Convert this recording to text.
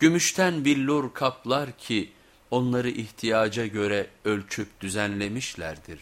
Gümüşten billur kaplar ki onları ihtiyaca göre ölçüp düzenlemişlerdir.